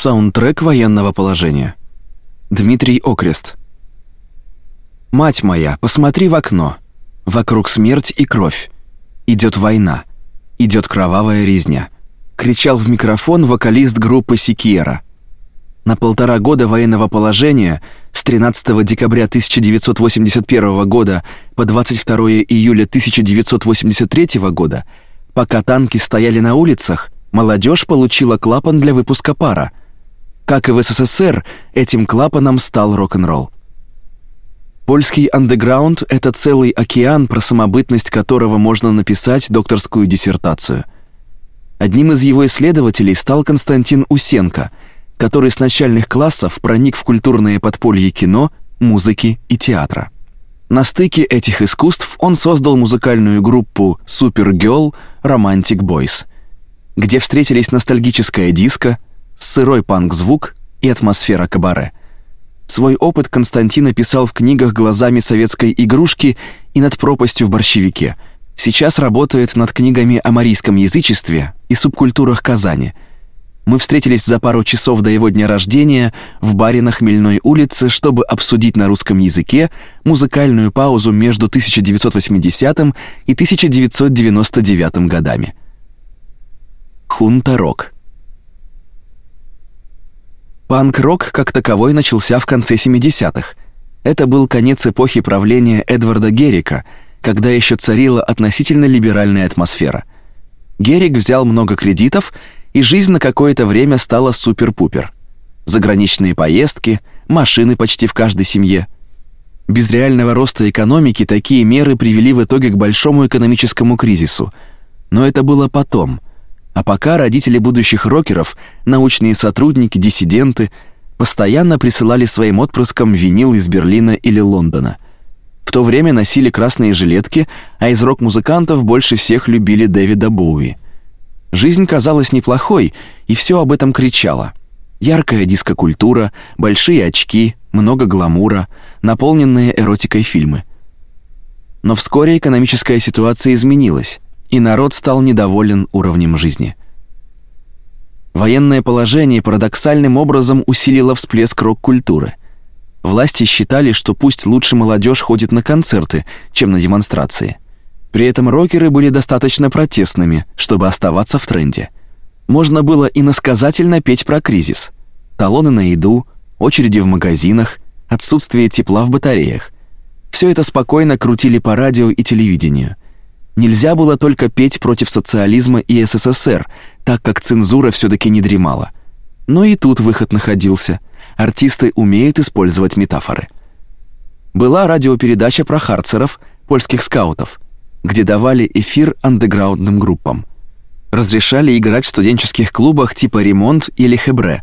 Саундтрек военного положения. Дмитрий Окрест. Мать моя, посмотри в окно. Вокруг смерть и кровь. Идет война. Идет кровавая резня. Кричал в микрофон вокалист группы Сикиера. На полтора года военного положения с 13 декабря 1981 года по 22 июля 1983 года, пока танки стояли на улицах, молодежь получила клапан для выпуска пара. Как и в СССР, этим клапаном стал рок-н-ролл. Польский андеграунд — это целый океан, про самобытность которого можно написать докторскую диссертацию. Одним из его исследователей стал Константин Усенко, который с начальных классов проник в культурное подполье кино, музыки и театра. На стыке этих искусств он создал музыкальную группу Supergirl Romantic Boys, где встретились ностальгическая диско, сырой панк-звук и атмосфера кабаре. Свой опыт Константин описал в книгах глазами советской игрушки и над пропастью в борщевике. Сейчас работает над книгами о марийском язычестве и субкультурах Казани. Мы встретились за пару часов до его дня рождения в баре на Хмельной улице, чтобы обсудить на русском языке музыкальную паузу между 1980 и 1999 годами. Хунта-рок. Панк-рок как таковой начался в конце 70-х. Это был конец эпохи правления Эдварда Геррика, когда еще царила относительно либеральная атмосфера. Геррик взял много кредитов, и жизнь на какое-то время стала супер-пупер. Заграничные поездки, машины почти в каждой семье. Без реального роста экономики такие меры привели в итоге к большому экономическому кризису. Но это было потом – а пока родители будущих рокеров, научные сотрудники, диссиденты постоянно присылали своим отпрыскам винил из Берлина или Лондона. В то время носили красные жилетки, а из рок-музыкантов больше всех любили Дэвида Боуи. Жизнь казалась неплохой, и все об этом кричало. Яркая дискокультура, большие очки, много гламура, наполненные эротикой фильмы. Но вскоре экономическая ситуация изменилась и народ стал недоволен уровнем жизни. Военное положение парадоксальным образом усилило всплеск рок-культуры. Власти считали, что пусть лучше молодежь ходит на концерты, чем на демонстрации. При этом рокеры были достаточно протестными, чтобы оставаться в тренде. Можно было и насказательно петь про кризис. Талоны на еду, очереди в магазинах, отсутствие тепла в батареях. Все это спокойно крутили по радио и телевидению – Нельзя было только петь против социализма и СССР, так как цензура все таки не дремала. Но и тут выход находился. Артисты умеют использовать метафоры. Была радиопередача про харцеров, польских скаутов, где давали эфир андеграундным группам. Разрешали играть в студенческих клубах типа Ремонт или Хебре.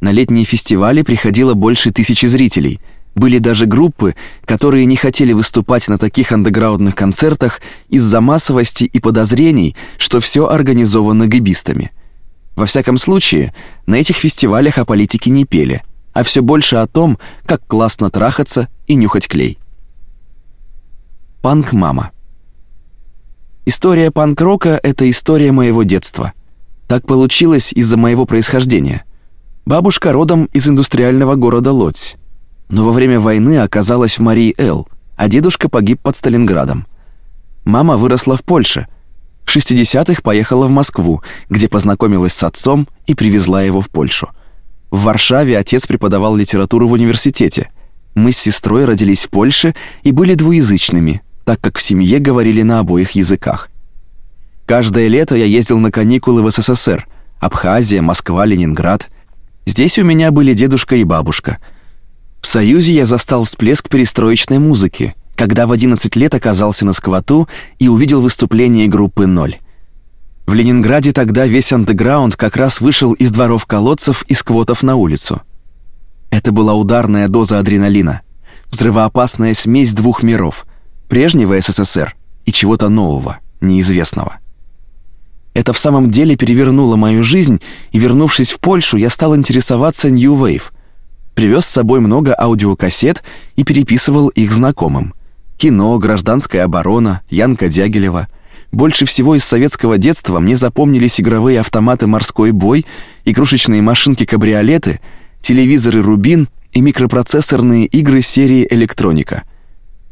На летние фестивали приходило больше тысячи зрителей – были даже группы, которые не хотели выступать на таких андеграундных концертах из-за массовости и подозрений, что все организовано гибистами. Во всяком случае, на этих фестивалях о политике не пели, а все больше о том, как классно трахаться и нюхать клей. Панк-мама. История панк-рока — это история моего детства. Так получилось из-за моего происхождения. Бабушка родом из индустриального города Лодзь но во время войны оказалась в Марии-Эл, а дедушка погиб под Сталинградом. Мама выросла в Польше. В 60-х поехала в Москву, где познакомилась с отцом и привезла его в Польшу. В Варшаве отец преподавал литературу в университете. Мы с сестрой родились в Польше и были двуязычными, так как в семье говорили на обоих языках. Каждое лето я ездил на каникулы в СССР: Абхазия, Москва, Ленинград. Здесь у меня были дедушка и бабушка – в Союзе я застал всплеск перестроечной музыки, когда в 11 лет оказался на сквоту и увидел выступление группы «Ноль». В Ленинграде тогда весь андеграунд как раз вышел из дворов колодцев и сквотов на улицу. Это была ударная доза адреналина, взрывоопасная смесь двух миров: прежнего СССР и чего-то нового, неизвестного. Это в самом деле перевернуло мою жизнь, и вернувшись в Польшу, я стал интересоваться New Wave — Привез с собой много аудиокассет и переписывал их знакомым. Кино, гражданская оборона, Янка Дягилева. больше всего из советского детства мне запомнились игровые автоматы «Морской бой», игрушечные машинки-кабриолеты, телевизоры «Рубин» и микропроцессорные игры серии «Электроника».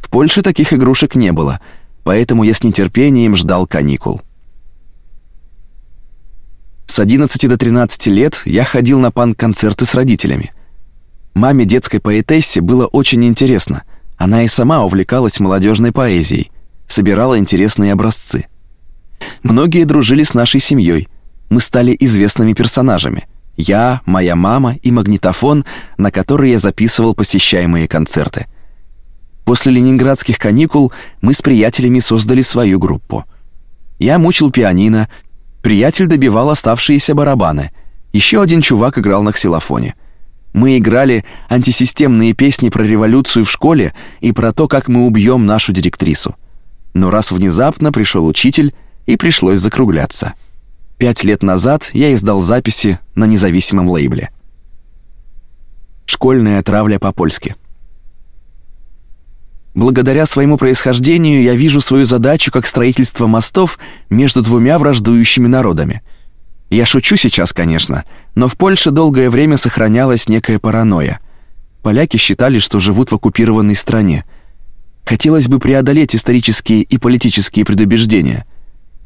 В Польше таких игрушек не было, поэтому я с нетерпением ждал каникул. С 11 до 13 лет я ходил на панк-концерты с родителями. Маме детской поэтессе было очень интересно. Она и сама увлекалась молодежной поэзией, собирала интересные образцы. Многие дружили с нашей семьей. Мы стали известными персонажами. Я, моя мама и магнитофон, на который я записывал посещаемые концерты. После ленинградских каникул мы с приятелями создали свою группу. Я мучил пианино, приятель добивал оставшиеся барабаны. Еще один чувак играл на ксилофоне. Мы играли антисистемные песни про революцию в школе и про то, как мы убьем нашу директрису. Но раз внезапно пришел учитель, и пришлось закругляться. Пять лет назад я издал записи на независимом лейбле. Школьная травля по-польски. Благодаря своему происхождению я вижу свою задачу как строительство мостов между двумя враждующими народами. Я шучу сейчас, конечно, но в Польше долгое время сохранялась некая паранойя. Поляки считали, что живут в оккупированной стране. Хотелось бы преодолеть исторические и политические предубеждения –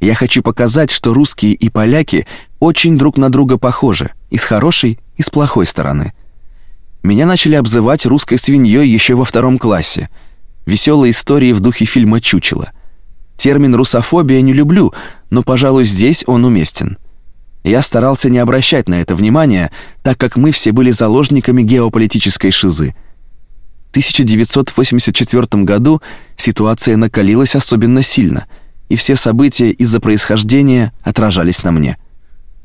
я хочу показать, что русские и поляки очень друг на друга похожи, и с хорошей, и с плохой стороны. Меня начали обзывать русской свиньей еще во втором классе. Веселые истории в духе фильма Чучело. Термин русофобия не люблю, но, пожалуй, здесь он уместен. Я старался не обращать на это внимания, так как мы все были заложниками геополитической шизы. В 1984 году ситуация накалилась особенно сильно – и все события из-за происхождения отражались на мне.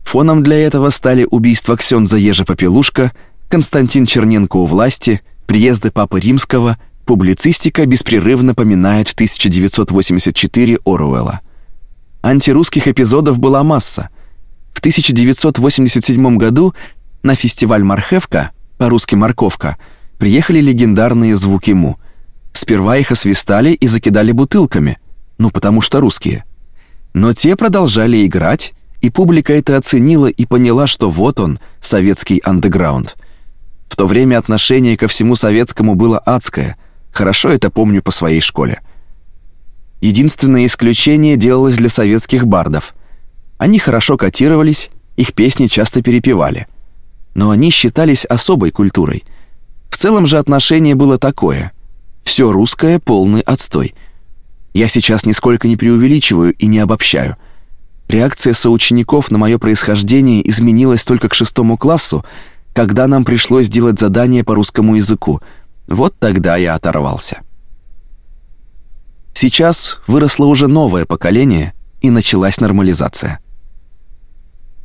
Фоном для этого стали убийства Ксенза Ежа Попелушка, Константин Черненко у власти, приезды Папы Римского, публицистика беспрерывно поминает 1984 Оруэлла. Антирусских эпизодов была масса. В 1987 году на фестиваль Мархевка, по-русски Морковка, приехали легендарные звуки Му. Сперва их освистали и закидали бутылками – ну потому что русские. Но те продолжали играть, и публика это оценила и поняла, что вот он, советский андеграунд. В то время отношение ко всему советскому было адское. Хорошо это помню по своей школе. Единственное исключение делалось для советских бардов. Они хорошо котировались, их песни часто перепевали. Но они считались особой культурой. В целом же отношение было такое: все русское полный отстой. Я сейчас нисколько не преувеличиваю и не обобщаю. Реакция соучеников на мое происхождение изменилась только к шестому классу, когда нам пришлось делать задание по русскому языку. Вот тогда я оторвался. Сейчас выросло уже новое поколение, и началась нормализация.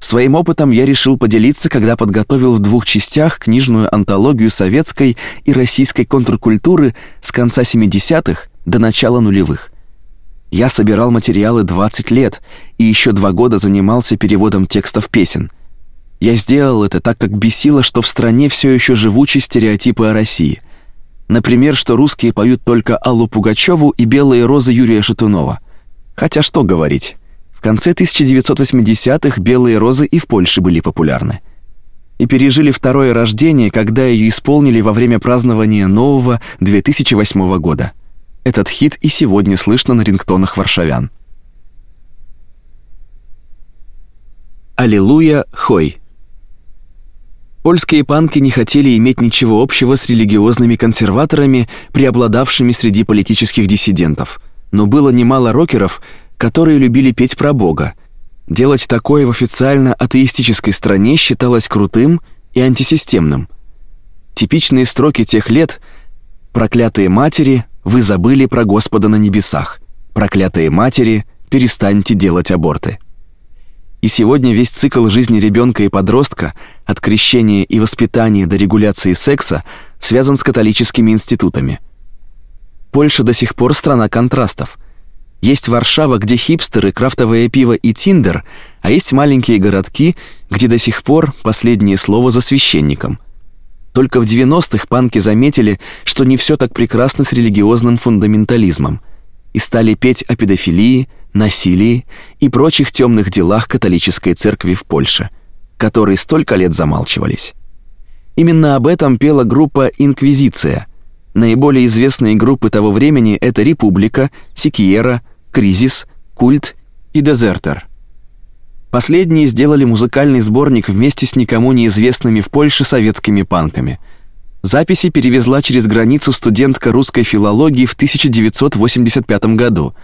Своим опытом я решил поделиться, когда подготовил в двух частях книжную антологию советской и российской контркультуры с конца 70-х до начала нулевых. Я собирал материалы 20 лет и еще два года занимался переводом текстов песен. Я сделал это так, как бесило, что в стране все еще живучи стереотипы о России. Например, что русские поют только Аллу Пугачеву и «Белые розы» Юрия Шатунова. Хотя что говорить, конце 1980-х «Белые розы» и в Польше были популярны. И пережили второе рождение, когда ее исполнили во время празднования нового 2008 года. Этот хит и сегодня слышно на рингтонах варшавян. Аллилуйя, хой. Польские панки не хотели иметь ничего общего с религиозными консерваторами, преобладавшими среди политических диссидентов. Но было немало рокеров, которые любили петь про Бога. Делать такое в официально атеистической стране считалось крутым и антисистемным. Типичные строки тех лет «Проклятые матери», вы забыли про Господа на небесах. Проклятые матери, перестаньте делать аборты. И сегодня весь цикл жизни ребенка и подростка, от крещения и воспитания до регуляции секса, связан с католическими институтами. Польша до сих пор страна контрастов. Есть Варшава, где хипстеры, крафтовое пиво и тиндер, а есть маленькие городки, где до сих пор последнее слово за священником – только в 90-х панки заметили, что не все так прекрасно с религиозным фундаментализмом и стали петь о педофилии, насилии и прочих темных делах католической церкви в Польше, которые столько лет замалчивались. Именно об этом пела группа «Инквизиция». Наиболее известные группы того времени — это «Република», «Сикьера», «Кризис», «Культ» и «Дезертер». Последние сделали музыкальный сборник вместе с никому неизвестными в Польше советскими панками. Записи перевезла через границу студентка русской филологии в 1985 году.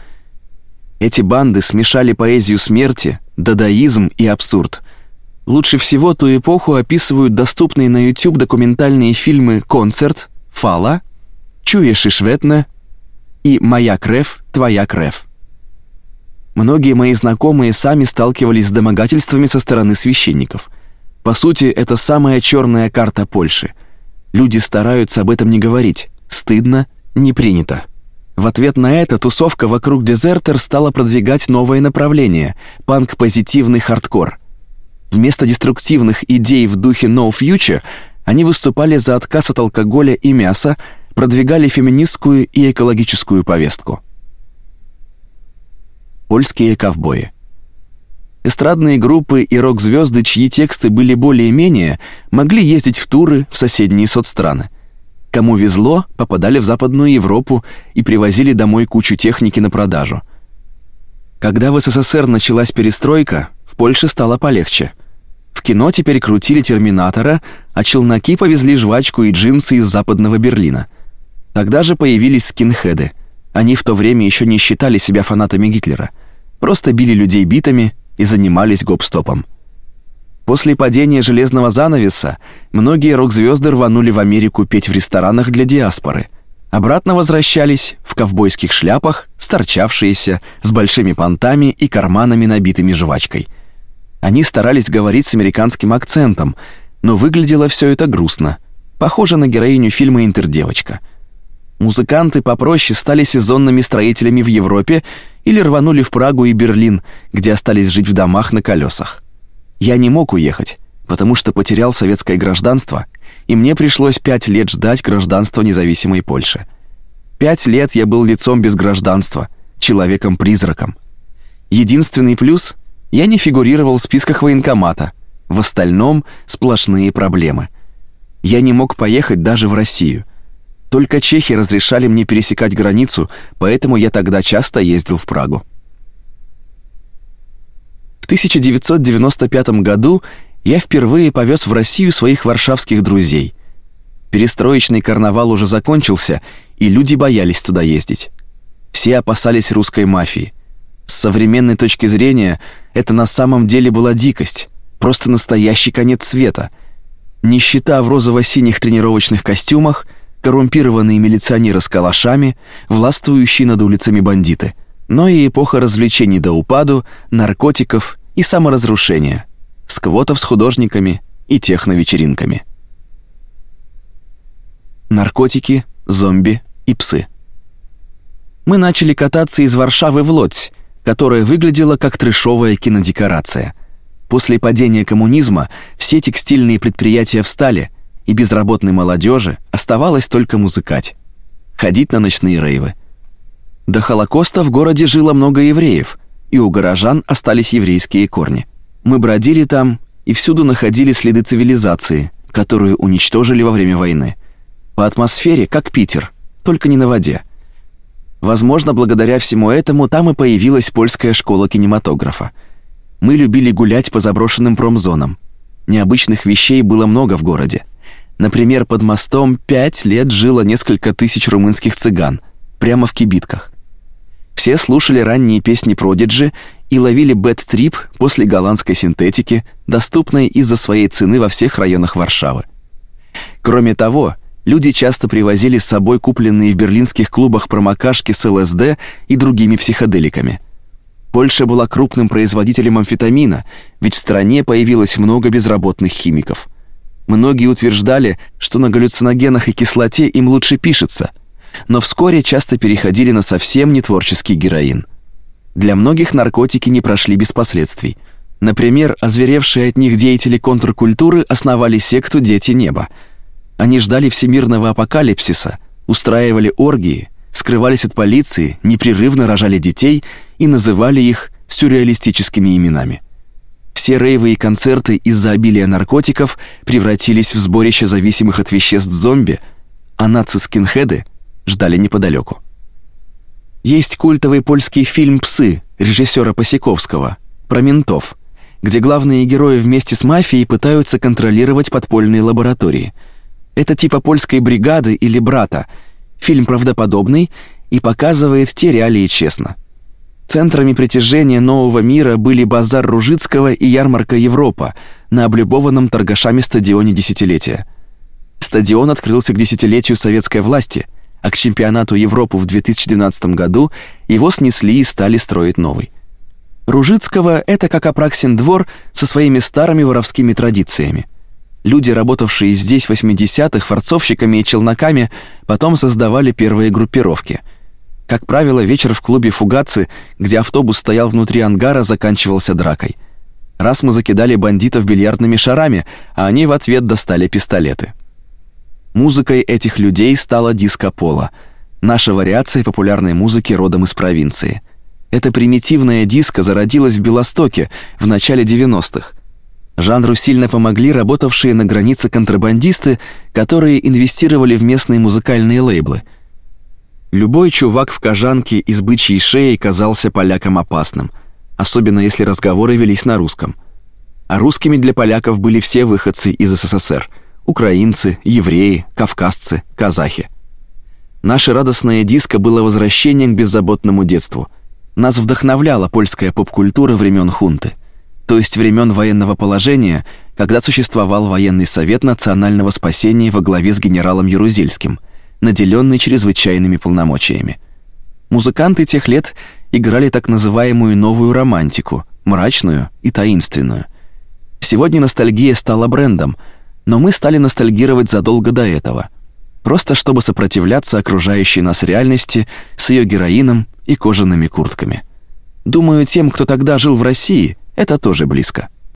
Эти банды смешали поэзию смерти, дадаизм и абсурд — Лучше всего ту эпоху описывают доступные на YouTube документальные фильмы «Концерт», «Фала», «Чуешь и шветне» и «Моя крев, твоя крев». Многие мои знакомые сами сталкивались с домогательствами со стороны священников. По сути, это самая черная карта Польши. Люди стараются об этом не говорить. Стыдно, не принято. В ответ на это тусовка вокруг Дезертер стала продвигать новое направление панк-позитивный хардкор. Вместо деструктивных идей в духе No Future они выступали за отказ от алкоголя и мяса, продвигали феминистскую и экологическую повестку. Польские ковбои. Эстрадные группы и рок-звезды, чьи тексты были более-менее, могли ездить в туры в соседние соцстраны. Кому везло, попадали в Западную Европу и привозили домой кучу техники на продажу. Когда в СССР началась перестройка, в Польше стало полегче. В кино теперь крутили «Терминатора», а челноки повезли жвачку и джинсы из западного Берлина. Тогда же появились скинхеды. Они в то время еще не считали себя фанатами Гитлера. Просто били людей битами и занимались гоп-стопом. После падения железного занавеса многие рок-звезды рванули в Америку петь в ресторанах для диаспоры. Обратно возвращались в ковбойских шляпах, сторчавшиеся, с большими понтами и карманами, набитыми жвачкой – они старались говорить с американским акцентом, но выглядело все это грустно. Похоже на героиню фильма «Интердевочка». Музыканты попроще стали сезонными строителями в Европе или рванули в Прагу и Берлин, где остались жить в домах на колесах. Я не мог уехать, потому что потерял советское гражданство, и мне пришлось пять лет ждать гражданства независимой Польши. Пять лет я был лицом без гражданства, человеком-призраком. Единственный плюс — я не фигурировал в списках военкомата. В остальном сплошные проблемы. Я не мог поехать даже в Россию. Только чехи разрешали мне пересекать границу, поэтому я тогда часто ездил в Прагу. В 1995 году я впервые повез в Россию своих варшавских друзей. Перестроечный карнавал уже закончился, и люди боялись туда ездить. Все опасались русской мафии. С современной точки зрения это на самом деле была дикость, просто настоящий конец света. Нищета в розово-синих тренировочных костюмах, коррумпированные милиционеры с калашами, властвующие над улицами бандиты, но и эпоха развлечений до упаду, наркотиков и саморазрушения, сквотов с художниками и техновечеринками. Наркотики, зомби и псы. Мы начали кататься из Варшавы в Лодзь, которая выглядела как трешовая кинодекорация. После падения коммунизма все текстильные предприятия встали, и безработной молодежи оставалось только музыкать, ходить на ночные рейвы. До Холокоста в городе жило много евреев, и у горожан остались еврейские корни. Мы бродили там и всюду находили следы цивилизации, которую уничтожили во время войны. По атмосфере, как Питер, только не на воде. Возможно, благодаря всему этому там и появилась польская школа кинематографа. Мы любили гулять по заброшенным промзонам. Необычных вещей было много в городе. Например, под мостом пять лет жило несколько тысяч румынских цыган, прямо в кибитках. Все слушали ранние песни Продиджи и ловили бэт-трип после голландской синтетики, доступной из-за своей цены во всех районах Варшавы. Кроме того, Люди часто привозили с собой купленные в берлинских клубах промокашки с ЛСД и другими психоделиками. Польша была крупным производителем амфетамина, ведь в стране появилось много безработных химиков. Многие утверждали, что на галлюциногенах и кислоте им лучше пишется, но вскоре часто переходили на совсем нетворческий героин. Для многих наркотики не прошли без последствий. Например, озверевшие от них деятели контркультуры основали секту «Дети неба», они ждали всемирного апокалипсиса, устраивали оргии, скрывались от полиции, непрерывно рожали детей и называли их сюрреалистическими именами. Все рейвы и концерты из-за обилия наркотиков превратились в сборище зависимых от веществ зомби, а наци-скинхеды ждали неподалеку. Есть культовый польский фильм «Псы» режиссера Посяковского про ментов, где главные герои вместе с мафией пытаются контролировать подпольные лаборатории. Это типа польской бригады или брата. Фильм правдоподобный и показывает те реалии честно. Центрами притяжения нового мира были базар Ружицкого и ярмарка Европа на облюбованном торгашами стадионе десятилетия. Стадион открылся к десятилетию советской власти, а к чемпионату Европы в 2012 году его снесли и стали строить новый. Ружицкого это как Апраксин двор со своими старыми воровскими традициями. Люди, работавшие здесь в 80-х форцовщиками и челноками, потом создавали первые группировки. Как правило, вечер в клубе Фугацы, где автобус стоял внутри ангара, заканчивался дракой. Раз мы закидали бандитов бильярдными шарами, а они в ответ достали пистолеты. Музыкой этих людей стала диско-поло, наша вариация популярной музыки родом из провинции. Эта примитивная диско зародилась в Белостоке в начале 90-х. Жанру сильно помогли работавшие на границе контрабандисты, которые инвестировали в местные музыкальные лейблы. Любой чувак в кожанке из бычьей шеи казался полякам опасным, особенно если разговоры велись на русском. А русскими для поляков были все выходцы из СССР: украинцы, евреи, кавказцы, казахи. Наше радостное диско было возвращением к беззаботному детству – нас вдохновляла польская поп-культура времен хунты, то есть времен военного положения, когда существовал военный совет национального спасения во главе с генералом Ярузельским, наделенный чрезвычайными полномочиями. Музыканты тех лет играли так называемую новую романтику, мрачную и таинственную. Сегодня ностальгия стала брендом, но мы стали ностальгировать задолго до этого, просто чтобы сопротивляться окружающей нас реальности с ее героином и кожаными куртками. Думаю, тем, кто тогда жил в России, это тоже близко.